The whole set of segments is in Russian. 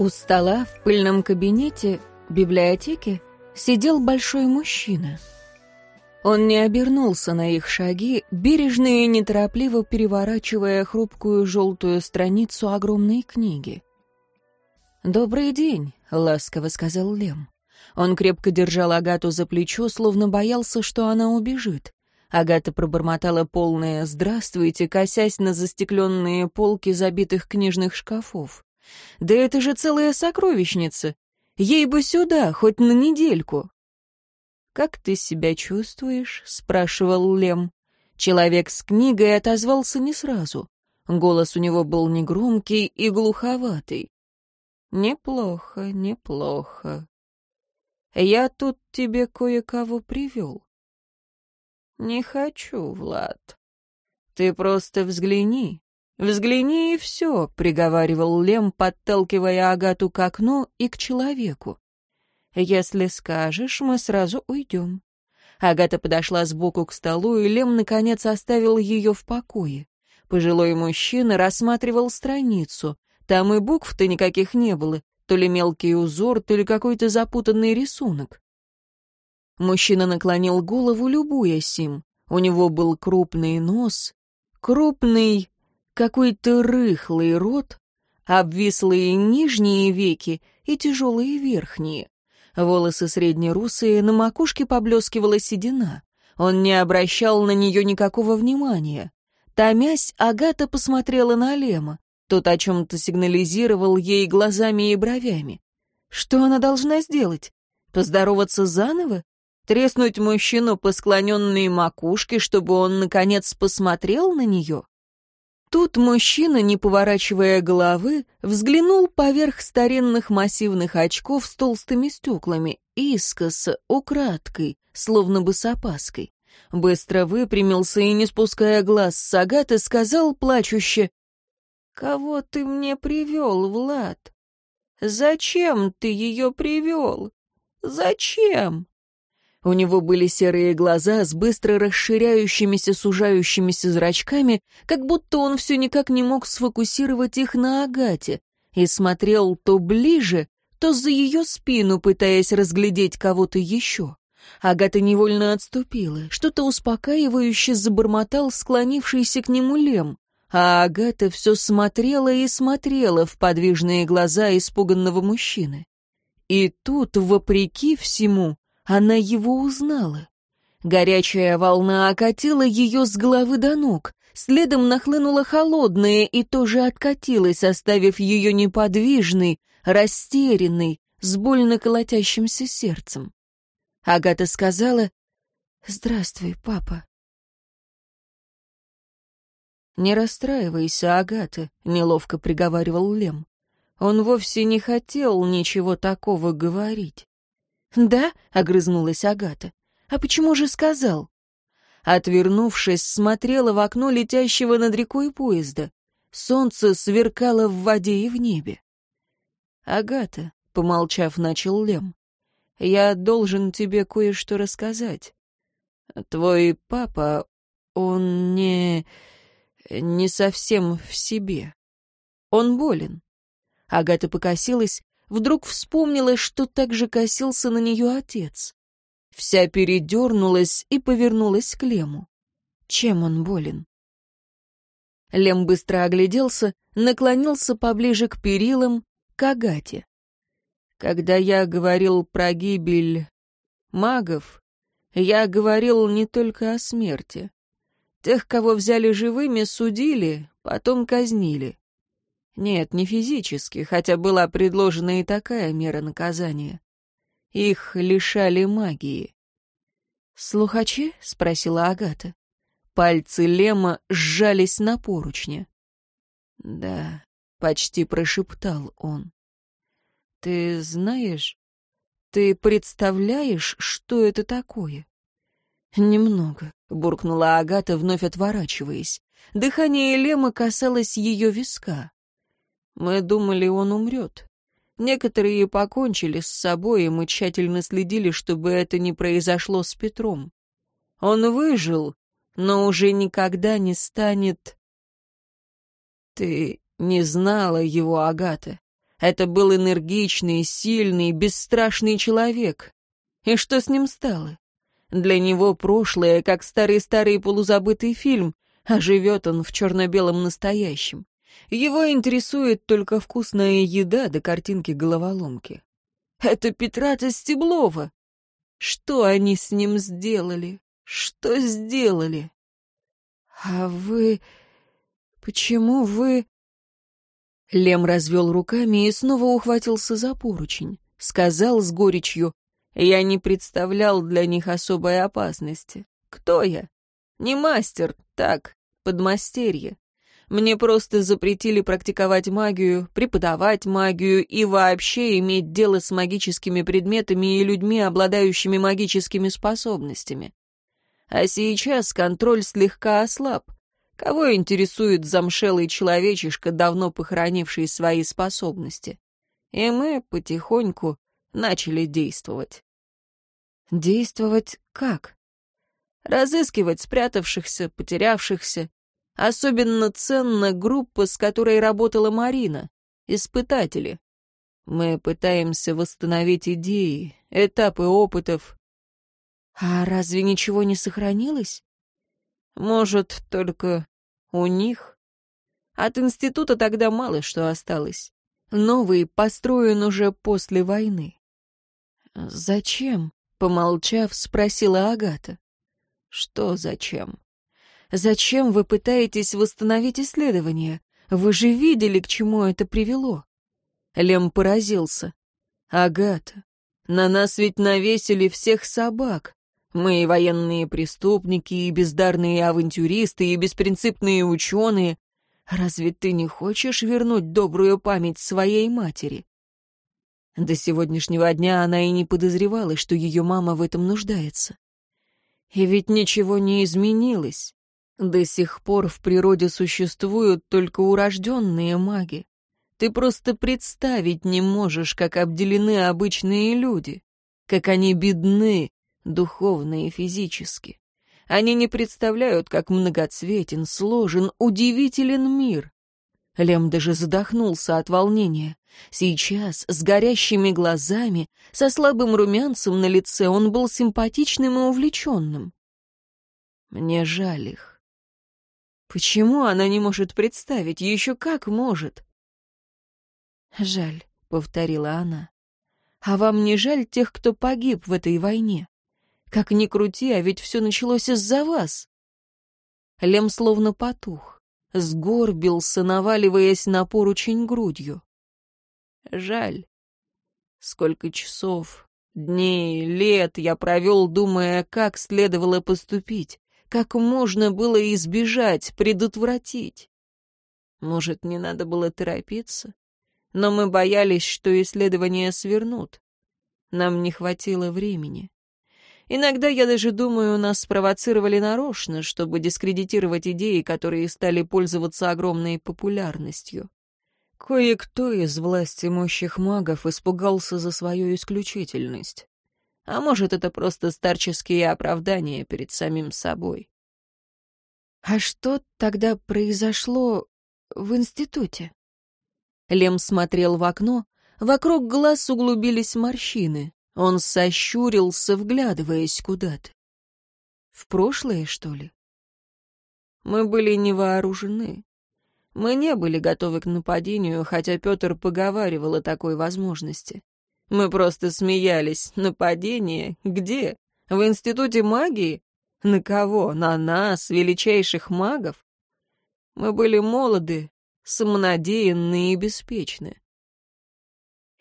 У стола в пыльном кабинете библиотеки сидел большой мужчина. Он не обернулся на их шаги, бережно и неторопливо переворачивая хрупкую желтую страницу огромной книги. «Добрый день», — ласково сказал Лем. Он крепко держал Агату за плечо, словно боялся, что она убежит. Агата пробормотала полное «здравствуйте», косясь на застекленные полки забитых книжных шкафов. Да это же целая сокровищница. Ей бы сюда, хоть на недельку. «Как ты себя чувствуешь?» — спрашивал Лем. Человек с книгой отозвался не сразу. Голос у него был негромкий и глуховатый. «Неплохо, неплохо. Я тут тебе кое-кого привел». «Не хочу, Влад. Ты просто взгляни. «Взгляни и все», — приговаривал Лем, подталкивая Агату к окну и к человеку. «Если скажешь, мы сразу уйдем». Агата подошла сбоку к столу, и Лем, наконец, оставил ее в покое. Пожилой мужчина рассматривал страницу. Там и букв-то никаких не было, то ли мелкий узор, то ли какой-то запутанный рисунок. Мужчина наклонил голову, любуясь им. У него был крупный нос, крупный какой-то рыхлый рот, обвислые нижние веки и тяжелые верхние. Волосы среднерусые, на макушке поблескивала седина. Он не обращал на нее никакого внимания. Томясь, Агата посмотрела на Лема. Тот о чем-то сигнализировал ей глазами и бровями. Что она должна сделать? Поздороваться заново? Треснуть мужчину по склоненной макушке, чтобы он, наконец, посмотрел на нее? Тут мужчина, не поворачивая головы, взглянул поверх старинных массивных очков с толстыми стеклами, искоса, украдкой, словно бы с опаской. Быстро выпрямился и, не спуская глаз с Агаты, сказал плачуще, «Кого ты мне привел, Влад? Зачем ты ее привел? Зачем?» У него были серые глаза с быстро расширяющимися, сужающимися зрачками, как будто он все никак не мог сфокусировать их на Агате, и смотрел то ближе, то за ее спину, пытаясь разглядеть кого-то еще. Агата невольно отступила, что-то успокаивающе забормотал склонившийся к нему Лем, а Агата все смотрела и смотрела в подвижные глаза испуганного мужчины. И тут, вопреки всему, она его узнала. Горячая волна окатила ее с головы до ног, следом нахлынула холодная и тоже откатилась, оставив ее неподвижной, растерянной, с больно колотящимся сердцем. Агата сказала «Здравствуй, папа». «Не расстраивайся, Агата», — неловко приговаривал Лем. Он вовсе не хотел ничего такого говорить. «Да?» — огрызнулась Агата. «А почему же сказал?» Отвернувшись, смотрела в окно летящего над рекой поезда. Солнце сверкало в воде и в небе. «Агата», — помолчав, начал Лем, — «я должен тебе кое-что рассказать. Твой папа, он не... не совсем в себе. Он болен». Агата покосилась, вдруг вспомнила, что так же косился на нее отец. Вся передернулась и повернулась к Лему. Чем он болен? Лем быстро огляделся, наклонился поближе к перилам, к Агате. Когда я говорил про гибель магов, я говорил не только о смерти. Тех, кого взяли живыми, судили, потом казнили. Нет, не физически, хотя была предложена и такая мера наказания. Их лишали магии. «Слухачи?» — спросила Агата. Пальцы Лема сжались на поручне. «Да», — почти прошептал он. «Ты знаешь, ты представляешь, что это такое?» «Немного», — буркнула Агата, вновь отворачиваясь. Дыхание Лема касалось ее виска. Мы думали, он умрет. Некоторые покончили с собой, и мы тщательно следили, чтобы это не произошло с Петром. Он выжил, но уже никогда не станет... Ты не знала его, Агата. Это был энергичный, сильный, бесстрашный человек. И что с ним стало? Для него прошлое, как старый-старый полузабытый фильм, а живет он в черно-белом настоящем. Его интересует только вкусная еда до картинки головоломки. Это Петрата Стеблова. Что они с ним сделали? Что сделали? А вы... Почему вы... Лем развел руками и снова ухватился за поручень. Сказал с горечью, я не представлял для них особой опасности. Кто я? Не мастер, так, подмастерье. Мне просто запретили практиковать магию, преподавать магию и вообще иметь дело с магическими предметами и людьми, обладающими магическими способностями. А сейчас контроль слегка ослаб. Кого интересует замшелый человечишка, давно похоронивший свои способности? И мы потихоньку начали действовать. Действовать как? Разыскивать спрятавшихся, потерявшихся, Особенно ценна группа, с которой работала Марина, испытатели. Мы пытаемся восстановить идеи, этапы опытов. А разве ничего не сохранилось? Может, только у них? От института тогда мало что осталось. Новый построен уже после войны. «Зачем?» — помолчав, спросила Агата. «Что зачем?» Зачем вы пытаетесь восстановить исследование? Вы же видели, к чему это привело. Лем поразился. Агата, на нас ведь навесили всех собак. Мы и военные преступники, и бездарные авантюристы, и беспринципные ученые. Разве ты не хочешь вернуть добрую память своей матери? До сегодняшнего дня она и не подозревала, что ее мама в этом нуждается. И ведь ничего не изменилось. До сих пор в природе существуют только урожденные маги. Ты просто представить не можешь, как обделены обычные люди, как они бедны, духовно и физически. Они не представляют, как многоцветен, сложен, удивителен мир. Лем даже задохнулся от волнения. Сейчас, с горящими глазами, со слабым румянцем на лице, он был симпатичным и увлеченным. Мне жаль их. Почему она не может представить? Еще как может? «Жаль», — повторила она. «А вам не жаль тех, кто погиб в этой войне? Как ни крути, а ведь все началось из-за вас». Лем словно потух, сгорбился, наваливаясь на поручень грудью. «Жаль. Сколько часов, дней, лет я провел, думая, как следовало поступить как можно было избежать, предотвратить. Может, не надо было торопиться? Но мы боялись, что исследования свернут. Нам не хватило времени. Иногда, я даже думаю, нас спровоцировали нарочно, чтобы дискредитировать идеи, которые стали пользоваться огромной популярностью. Кое-кто из власти мощных магов испугался за свою исключительность. А может, это просто старческие оправдания перед самим собой. А что тогда произошло в институте? Лем смотрел в окно, вокруг глаз углубились морщины. Он сощурился, вглядываясь куда-то. В прошлое, что ли? Мы были невооружены. Мы не были готовы к нападению, хотя Петр поговаривал о такой возможности. Мы просто смеялись. Нападение? Где? В институте магии? На кого? На нас, величайших магов? Мы были молоды, самонадеянны и беспечны.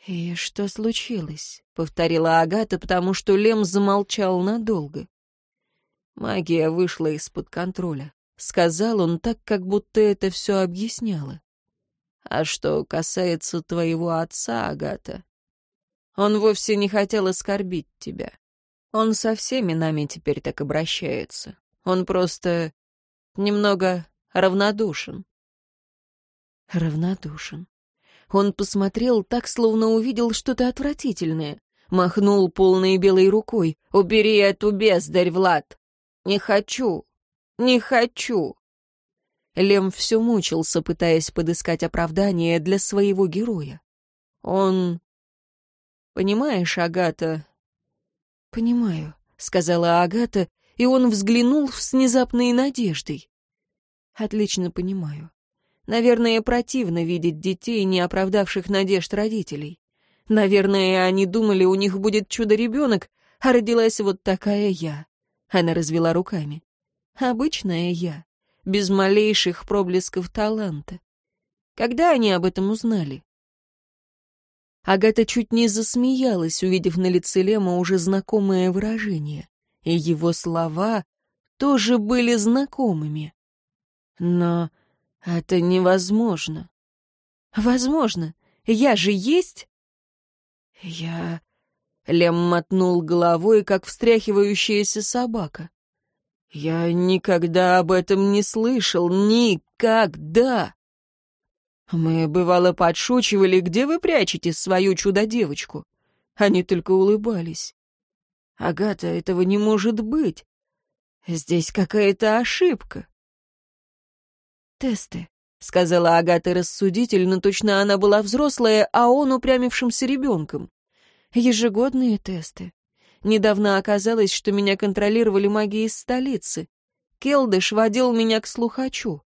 «И что случилось?» — повторила Агата, потому что Лем замолчал надолго. Магия вышла из-под контроля. Сказал он так, как будто это все объясняло. А что касается твоего отца, Агата, он вовсе не хотел оскорбить тебя. Он со всеми нами теперь так обращается. Он просто немного равнодушен. Равнодушен. Он посмотрел так, словно увидел что-то отвратительное. Махнул полной белой рукой. «Убери эту бездарь, Влад! Не хочу! Не хочу!» Лем все мучился, пытаясь подыскать оправдание для своего героя. Он... Понимаешь, Агата...» «Понимаю», — сказала Агата, и он взглянул с внезапной надеждой. «Отлично понимаю. Наверное, противно видеть детей, не оправдавших надежд родителей. Наверное, они думали, у них будет чудо-ребенок, а родилась вот такая я. Она развела руками. Обычная я, без малейших проблесков таланта. Когда они об этом узнали? Агата чуть не засмеялась, увидев на лице Лема уже знакомое выражение. И его слова тоже были знакомыми. Но это невозможно. Возможно. Я же есть? Я... Лем мотнул головой, как встряхивающаяся собака. Я никогда об этом не слышал. Никогда. Мы, бывало, подшучивали, где вы прячете свою чудо-девочку. Они только улыбались. Агата, этого не может быть. Здесь какая-то ошибка. Тесты, — сказала Агата рассудительно, точно она была взрослая, а он упрямившимся ребенком. Ежегодные тесты. Недавно оказалось, что меня контролировали маги из столицы. Келдыш водил меня к слухачу.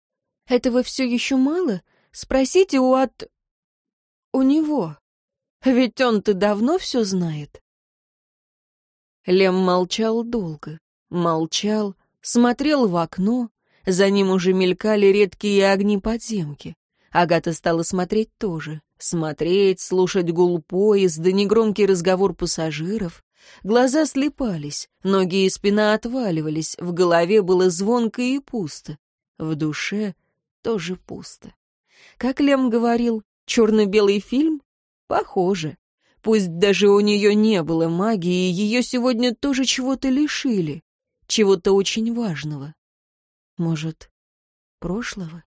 Этого все еще мало? Спросите у от... у него. Ведь он-то давно все знает. Лем молчал долго. Молчал, смотрел в окно, за ним уже мелькали редкие огни подземки. Агата стала смотреть тоже. Смотреть, слушать гул поезда, негромкий разговор пассажиров. Глаза слепались, ноги и спина отваливались, в голове было звонко и пусто. В душе тоже пусто. Как Лем говорил, черно-белый фильм? Похоже. Пусть даже у нее не было магии, ее сегодня тоже чего-то лишили, чего-то очень важного. Может, прошлого?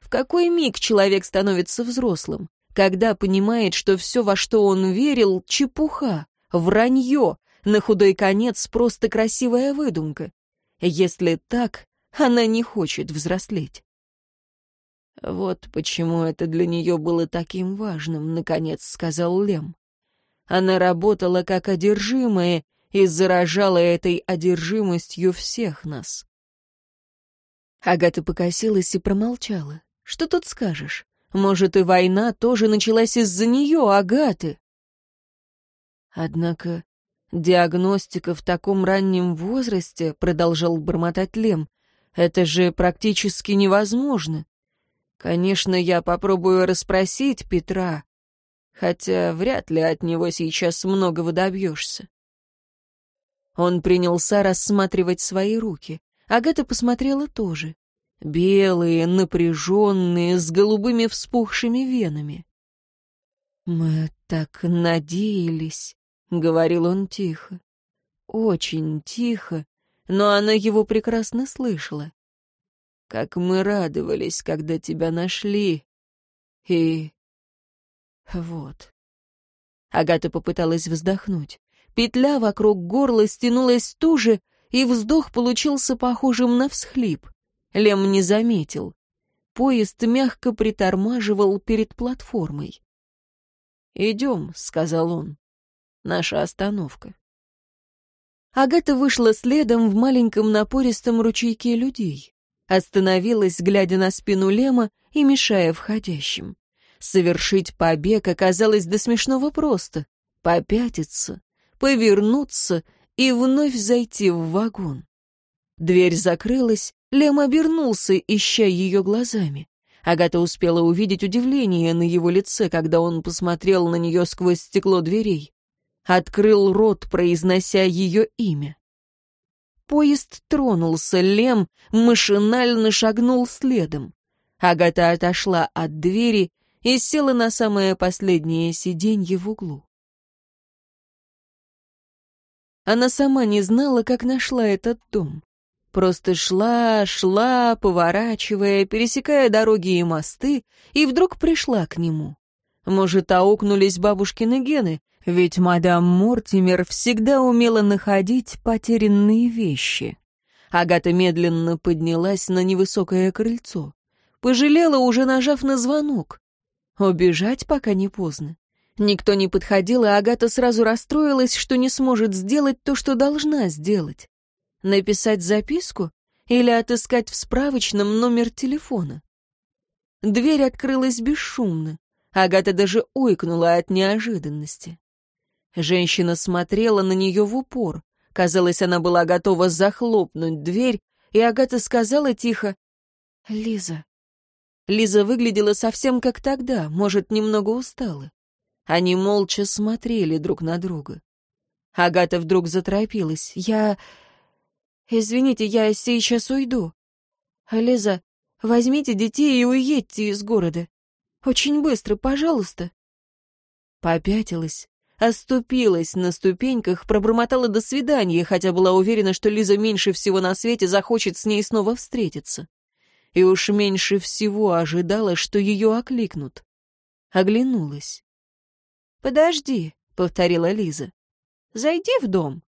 В какой миг человек становится взрослым? Когда понимает, что все, во что он верил, чепуха, вранье, на худой конец просто красивая выдумка. Если так, она не хочет взрослеть. «Вот почему это для нее было таким важным», — наконец сказал Лем. Она работала как одержимая и заражала этой одержимостью всех нас. Агата покосилась и промолчала. «Что тут скажешь? Может, и война тоже началась из-за нее, Агаты?» «Однако диагностика в таком раннем возрасте», — продолжал бормотать Лем, — «это же практически невозможно. Конечно, я попробую расспросить Петра, хотя вряд ли от него сейчас многого добьешься». Он принялся рассматривать свои руки. Агата посмотрела тоже. Белые, напряженные, с голубыми вспухшими венами. «Мы так надеялись», — говорил он тихо. Очень тихо, но она его прекрасно слышала. «Как мы радовались, когда тебя нашли. И... вот». Агата попыталась вздохнуть. Петля вокруг горла стянулась туже, и вздох получился похожим на всхлип. Лем не заметил. Поезд мягко притормаживал перед платформой. «Идем», — сказал он. «Наша остановка». Агата вышла следом в маленьком напористом ручейке людей. Остановилась, глядя на спину Лема и мешая входящим. Совершить побег оказалось до смешного просто. Попятиться, повернуться и вновь зайти в вагон. Дверь закрылась, Лем обернулся, ища ее глазами. Агата успела увидеть удивление на его лице, когда он посмотрел на нее сквозь стекло дверей. Открыл рот, произнося ее имя. Поезд тронулся, Лем машинально шагнул следом. Агата отошла от двери и села на самое последнее сиденье в углу. Она сама не знала, как нашла этот дом. Просто шла, шла, поворачивая, пересекая дороги и мосты, и вдруг пришла к нему. Может, аукнулись бабушкины гены, ведь мадам Мортимер всегда умела находить потерянные вещи. Агата медленно поднялась на невысокое крыльцо. Пожалела, уже нажав на звонок. Убежать пока не поздно. Никто не подходил, и Агата сразу расстроилась, что не сможет сделать то, что должна сделать. Написать записку или отыскать в справочном номер телефона. Дверь открылась бесшумно. Агата даже ойкнула от неожиданности. Женщина смотрела на нее в упор. Казалось, она была готова захлопнуть дверь, и Агата сказала тихо «Лиза». Лиза выглядела совсем как тогда, может, немного устала. Они молча смотрели друг на друга. Агата вдруг заторопилась. «Я... Извините, я сейчас уйду. Лиза, возьмите детей и уедьте из города. Очень быстро, пожалуйста». Попятилась, оступилась на ступеньках, пробормотала «до свидания», хотя была уверена, что Лиза меньше всего на свете захочет с ней снова встретиться. И уж меньше всего ожидала, что ее окликнут. Оглянулась. «Подожди», — повторила Лиза. «Зайди в дом».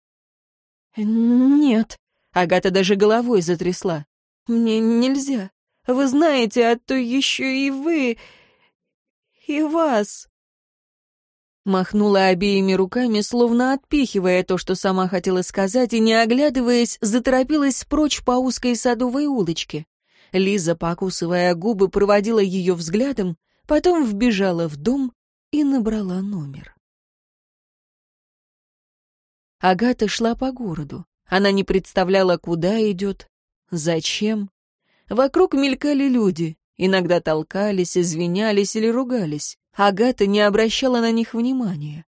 «Нет», — Агата даже головой затрясла. «Мне нельзя. Вы знаете, а то еще и вы... и вас». Махнула обеими руками, словно отпихивая то, что сама хотела сказать, и, не оглядываясь, заторопилась прочь по узкой садовой улочке. Лиза, покусывая губы, проводила ее взглядом, потом вбежала в дом и набрала номер. Агата шла по городу. Она не представляла, куда идет, зачем. Вокруг мелькали люди, иногда толкались, извинялись или ругались. Агата не обращала на них внимания.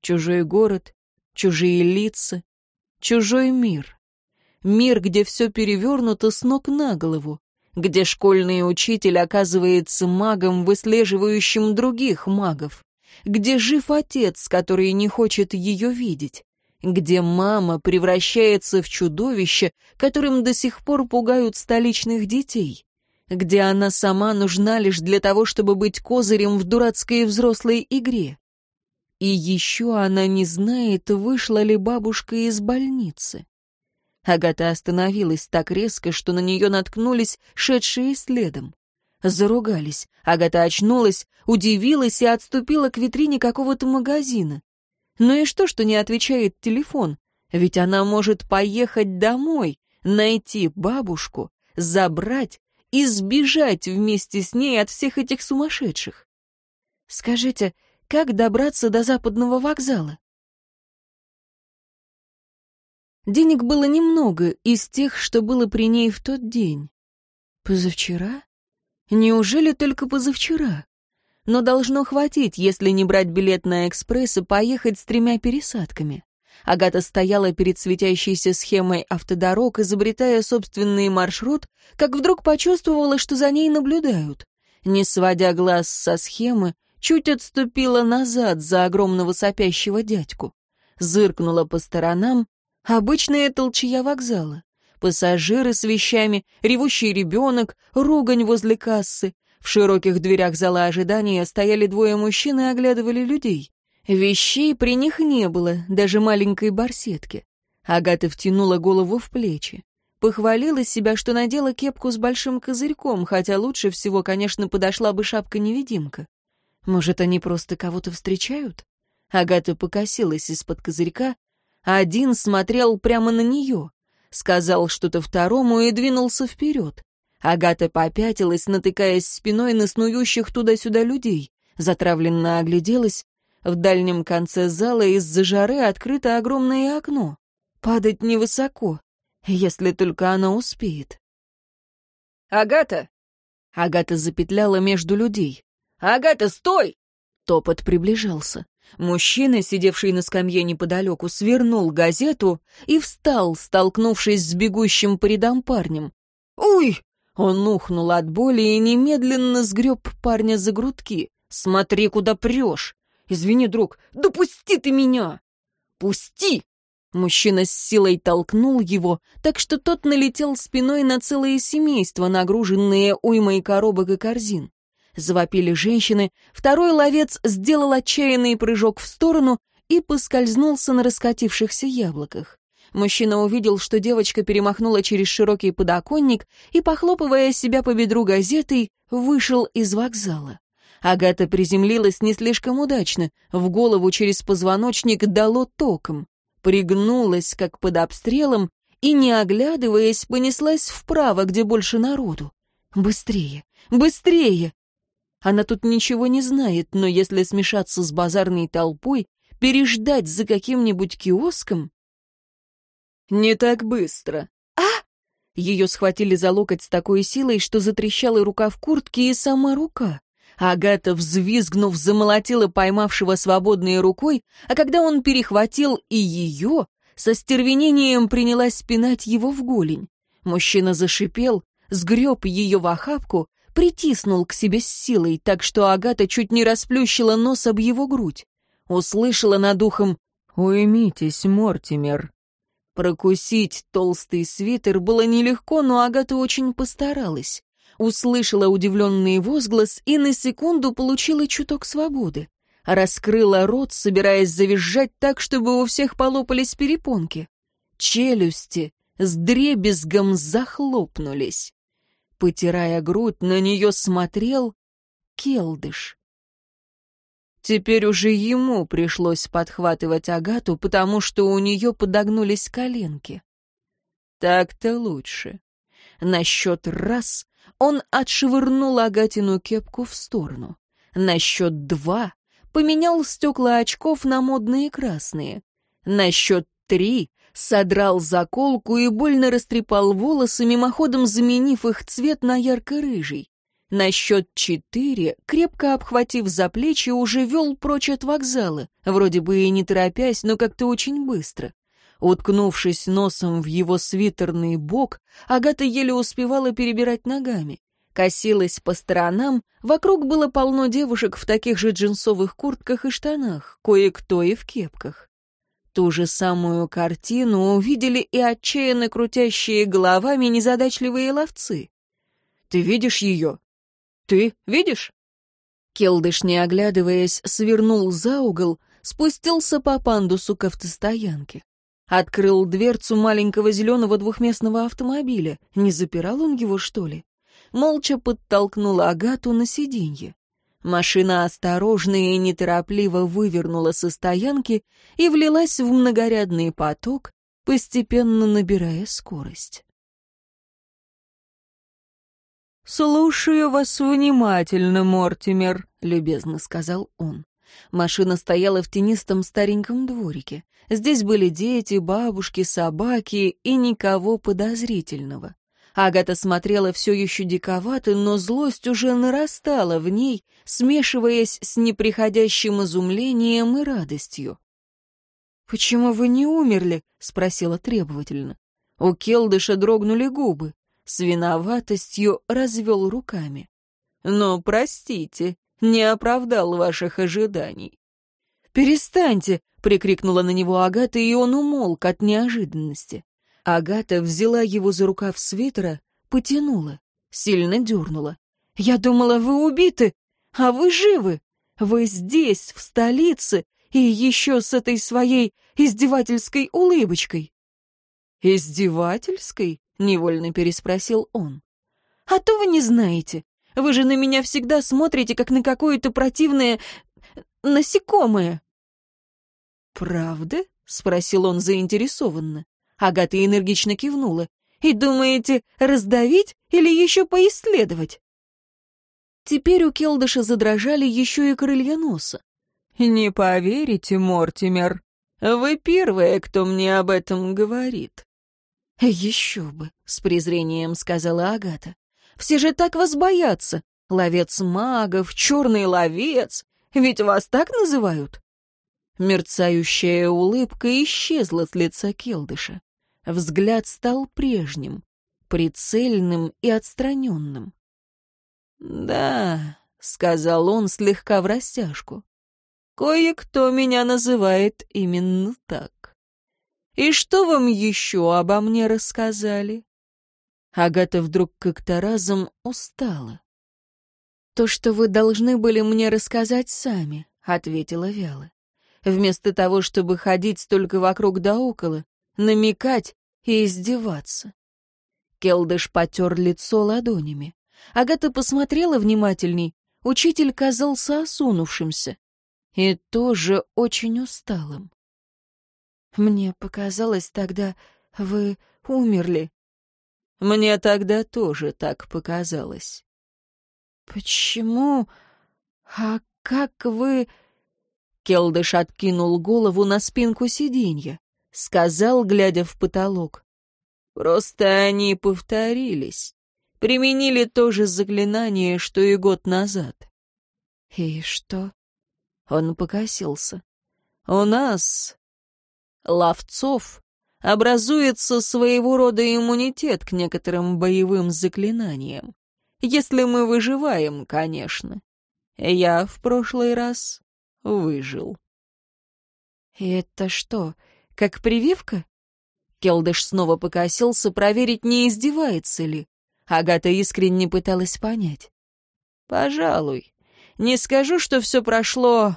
Чужой город, чужие лица, чужой мир. Мир, где все перевернуто с ног на голову, где школьный учитель оказывается магом, выслеживающим других магов, где жив отец, который не хочет ее видеть, где мама превращается в чудовище, которым до сих пор пугают столичных детей, где она сама нужна лишь для того, чтобы быть козырем в дурацкой взрослой игре. И еще она не знает, вышла ли бабушка из больницы. Агата остановилась так резко, что на нее наткнулись шедшие следом. Заругались. Агата очнулась, удивилась и отступила к витрине какого-то магазина. Ну и что, что не отвечает телефон? Ведь она может поехать домой, найти бабушку, забрать и сбежать вместе с ней от всех этих сумасшедших. Скажите, как добраться до западного вокзала? Денег было немного из тех, что было при ней в тот день. Позавчера? Неужели только позавчера? Но должно хватить, если не брать билет на экспресс и поехать с тремя пересадками. Агата стояла перед светящейся схемой автодорог, изобретая собственный маршрут, как вдруг почувствовала, что за ней наблюдают. Не сводя глаз со схемы, чуть отступила назад за огромного сопящего дядьку. Зыркнула по сторонам Обычная толчья вокзала. Пассажиры с вещами, ревущий ребенок, ругань возле кассы. В широких дверях зала ожидания стояли двое мужчин и оглядывали людей. Вещей при них не было, даже маленькой барсетки. Агата втянула голову в плечи. Похвалила себя, что надела кепку с большим козырьком, хотя лучше всего, конечно, подошла бы шапка-невидимка. Может, они просто кого-то встречают? Агата покосилась из-под козырька, один смотрел прямо на нее, сказал что-то второму и двинулся вперед. Агата попятилась, натыкаясь спиной на снующих туда-сюда людей, затравленно огляделась. В дальнем конце зала из-за жары открыто огромное окно. Падать невысоко, если только она успеет. «Агата!» Агата запетляла между людей. «Агата, стой!» Топот приближался. Мужчина, сидевший на скамье неподалеку, свернул газету и встал, столкнувшись с бегущим по рядам парнем. «Уй!» Он ухнул от боли и немедленно сгреб парня за грудки. «Смотри, куда прешь!» «Извини, друг, допусти ты меня!» «Пусти!» Мужчина с силой толкнул его, так что тот налетел спиной на целое семейство, нагруженное уймой коробок и корзин. Завопили женщины, второй ловец сделал отчаянный прыжок в сторону и поскользнулся на раскатившихся яблоках. Мужчина увидел, что девочка перемахнула через широкий подоконник и, похлопывая себя по бедру газетой, вышел из вокзала. Агата приземлилась не слишком удачно, в голову через позвоночник дало током. Пригнулась, как под обстрелом, и, не оглядываясь, понеслась вправо, где больше народу. Быстрее, быстрее! Она тут ничего не знает, но если смешаться с базарной толпой, переждать за каким-нибудь киоском... Не так быстро. А! Ее схватили за локоть с такой силой, что затрещала рука в куртке и сама рука. Агата, взвизгнув, замолотила поймавшего свободной рукой, а когда он перехватил и ее, со стервенением принялась пинать его в голень. Мужчина зашипел, сгреб ее в охапку, притиснул к себе с силой, так что Агата чуть не расплющила нос об его грудь. Услышала над ухом «Уймитесь, Мортимер». Прокусить толстый свитер было нелегко, но Агата очень постаралась услышала удивленный возглас и на секунду получила чуток свободы. Раскрыла рот, собираясь завизжать так, чтобы у всех полопались перепонки. Челюсти с дребезгом захлопнулись. Потирая грудь, на нее смотрел Келдыш. Теперь уже ему пришлось подхватывать Агату, потому что у нее подогнулись коленки. Так-то лучше. На счет раз он отшвырнул Агатину кепку в сторону. На счет два поменял стекла очков на модные красные. На счет три содрал заколку и больно растрепал волосы, мимоходом заменив их цвет на ярко-рыжий. На счет четыре, крепко обхватив за плечи, уже вел прочь от вокзала, вроде бы и не торопясь, но как-то очень быстро. Уткнувшись носом в его свитерный бок, Агата еле успевала перебирать ногами. Косилась по сторонам, вокруг было полно девушек в таких же джинсовых куртках и штанах, кое-кто и в кепках. Ту же самую картину увидели и отчаянно крутящие головами незадачливые ловцы. «Ты видишь ее? Ты видишь?» Келдыш, не оглядываясь, свернул за угол, спустился по пандусу к автостоянке. Открыл дверцу маленького зеленого двухместного автомобиля. Не запирал он его, что ли? Молча подтолкнул Агату на сиденье. Машина осторожно и неторопливо вывернула со стоянки и влилась в многорядный поток, постепенно набирая скорость. «Слушаю вас внимательно, Мортимер», — любезно сказал он. Машина стояла в тенистом стареньком дворике. Здесь были дети, бабушки, собаки и никого подозрительного. Агата смотрела все еще диковато, но злость уже нарастала в ней, смешиваясь с неприходящим изумлением и радостью. «Почему вы не умерли?» — спросила требовательно. У Келдыша дрогнули губы. С виноватостью развел руками. «Но, простите, не оправдал ваших ожиданий». «Перестаньте!» — прикрикнула на него Агата, и он умолк от неожиданности. Агата взяла его за рукав свитера, потянула, сильно дернула. «Я думала, вы убиты, а вы живы. Вы здесь, в столице, и еще с этой своей издевательской улыбочкой». «Издевательской?» — невольно переспросил он. «А то вы не знаете. Вы же на меня всегда смотрите, как на какое-то противное... насекомое». «Правда?» — спросил он заинтересованно. Агата энергично кивнула. «И думаете, раздавить или еще поисследовать?» Теперь у Келдыша задрожали еще и крылья носа. «Не поверите, Мортимер, вы первая, кто мне об этом говорит». «Еще бы», — с презрением сказала Агата. Все же так вас боятся. Ловец магов, черный ловец. Ведь вас так называют?» Мерцающая улыбка исчезла с лица Келдыша. Взгляд стал прежним, прицельным и отстраненным. «Да», — сказал он слегка в растяжку, — «кое-кто меня называет именно так. И что вам еще обо мне рассказали?» Агата вдруг как-то разом устала. «То, что вы должны были мне рассказать сами», — ответила вяло. «Вместо того, чтобы ходить только вокруг да около, намекать и издеваться». Келдыш потер лицо ладонями. Агата посмотрела внимательней, учитель казался осунувшимся и тоже очень усталым. «Мне показалось тогда, вы умерли». «Мне тогда тоже так показалось». «Почему? А как вы...» Келдыш откинул голову на спинку сиденья, сказал, глядя в потолок. «Просто они повторились. Применили то же заклинание, что и год назад». «И что?» Он покосился. «У нас, ловцов, образуется своего рода иммунитет к некоторым боевым заклинаниям. Если мы выживаем, конечно. Я в прошлый раз выжил. «Это что, как прививка?» Келдыш снова покосился, проверить, не издевается ли. Агата искренне пыталась понять. «Пожалуй. Не скажу, что все прошло...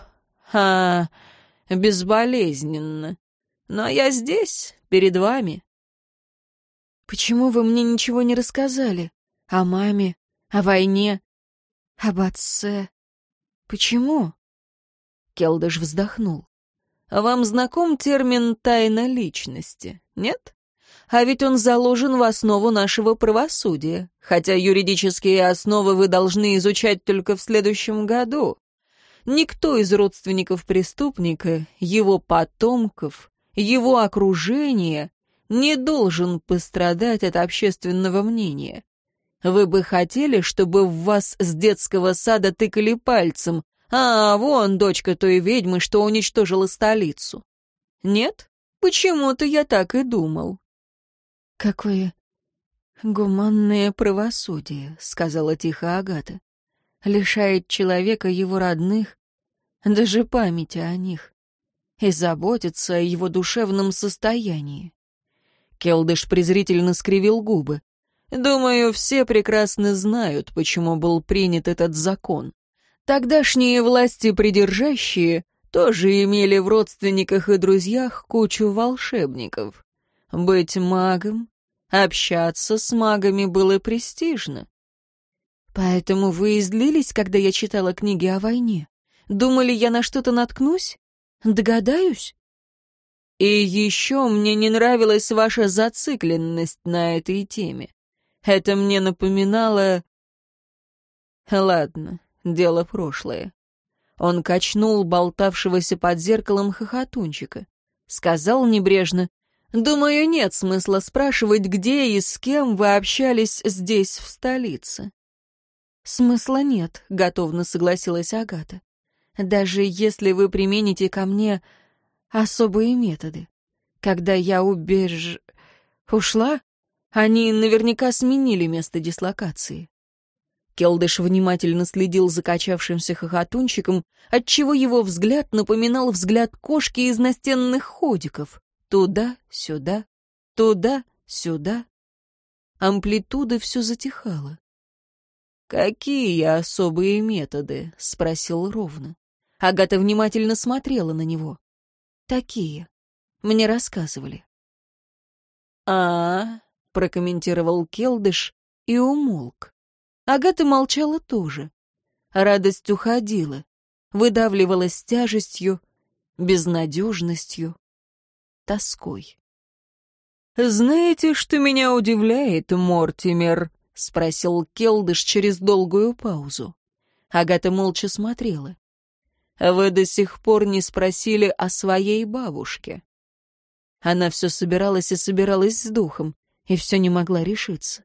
а... безболезненно. Но я здесь, перед вами». «Почему вы мне ничего не рассказали? О маме, о войне, об отце? Почему?» Келдыш вздохнул. «Вам знаком термин «тайна личности», нет? А ведь он заложен в основу нашего правосудия, хотя юридические основы вы должны изучать только в следующем году. Никто из родственников преступника, его потомков, его окружения не должен пострадать от общественного мнения. Вы бы хотели, чтобы в вас с детского сада тыкали пальцем, а, вон дочка той ведьмы, что уничтожила столицу. Нет? Почему-то я так и думал. Какое гуманное правосудие, сказала тихо Агата. Лишает человека его родных, даже памяти о них, и заботится о его душевном состоянии. Келдыш презрительно скривил губы. Думаю, все прекрасно знают, почему был принят этот закон. Тогдашние власти придержащие тоже имели в родственниках и друзьях кучу волшебников. Быть магом, общаться с магами было престижно. Поэтому вы излились, когда я читала книги о войне? Думали, я на что-то наткнусь? Догадаюсь? И еще мне не нравилась ваша зацикленность на этой теме. Это мне напоминало... Ладно, дело прошлое. Он качнул болтавшегося под зеркалом хохотунчика. Сказал небрежно, «Думаю, нет смысла спрашивать, где и с кем вы общались здесь, в столице». «Смысла нет», — готовно согласилась Агата. «Даже если вы примените ко мне особые методы. Когда я убеж... ушла, они наверняка сменили место дислокации. Келдыш внимательно следил за качавшимся хохотунчиком, отчего его взгляд напоминал взгляд кошки из настенных ходиков. Туда-сюда, туда-сюда. Амплитуда все затихала. «Какие особые методы?» — спросил ровно. Агата внимательно смотрела на него. «Такие. Мне рассказывали». «А-а-а», прокомментировал Келдыш и умолк. Агата молчала тоже. Радость уходила, выдавливалась тяжестью, безнадежностью, тоской. «Знаете, что меня удивляет, Мортимер?» — спросил Келдыш через долгую паузу. Агата молча смотрела. «Вы до сих пор не спросили о своей бабушке». Она все собиралась и собиралась с духом, и все не могла решиться.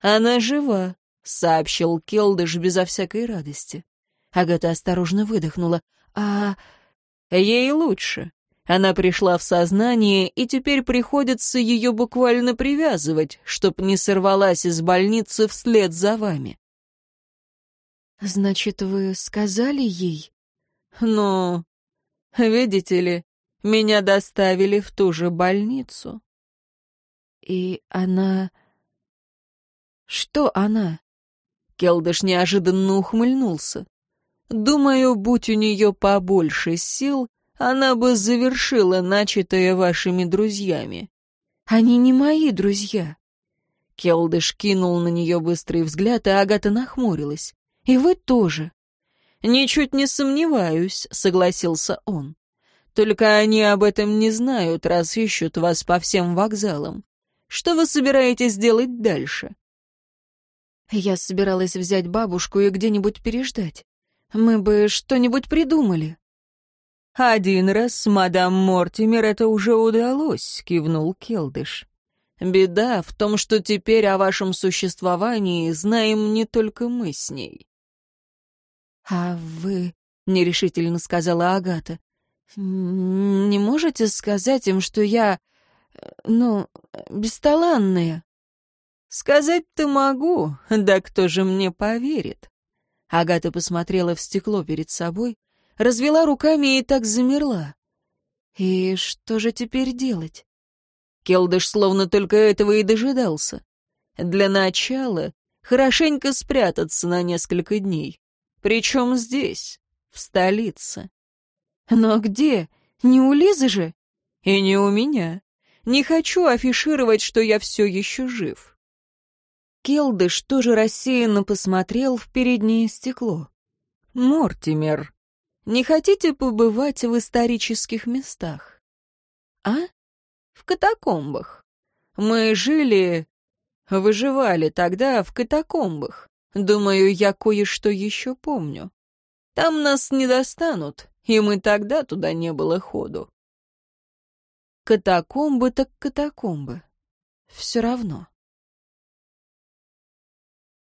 «Она жива», — сообщил Келдыш безо всякой радости. Агата осторожно выдохнула. «А...» «Ей лучше. Она пришла в сознание, и теперь приходится ее буквально привязывать, чтоб не сорвалась из больницы вслед за вами». «Значит, вы сказали ей?» «Ну, видите ли, меня доставили в ту же больницу». «И она...» «Что она?» Келдыш неожиданно ухмыльнулся. «Думаю, будь у нее побольше сил, она бы завершила начатое вашими друзьями». «Они не мои друзья». Келдыш кинул на нее быстрый взгляд, и Агата нахмурилась. И вы тоже. «Ничуть не сомневаюсь», — согласился он. «Только они об этом не знают, раз ищут вас по всем вокзалам. Что вы собираетесь делать дальше?» Я собиралась взять бабушку и где-нибудь переждать. Мы бы что-нибудь придумали. «Один раз, мадам Мортимер, это уже удалось», — кивнул Келдыш. «Беда в том, что теперь о вашем существовании знаем не только мы с ней». «А вы...» — нерешительно сказала Агата. «Не можете сказать им, что я... ну, бесталанная?» «Сказать-то могу, да кто же мне поверит?» Агата посмотрела в стекло перед собой, развела руками и так замерла. «И что же теперь делать?» Келдыш словно только этого и дожидался. «Для начала хорошенько спрятаться на несколько дней. Причем здесь, в столице. Но где? Не у Лизы же? И не у меня. Не хочу афишировать, что я все еще жив. Келдыш тоже рассеянно посмотрел в переднее стекло. «Мортимер, не хотите побывать в исторических местах?» «А?» «В катакомбах. Мы жили, выживали тогда в катакомбах. Думаю, я кое-что еще помню. Там нас не достанут, и мы тогда туда не было ходу. Катакомбы так катакомбы. Все равно.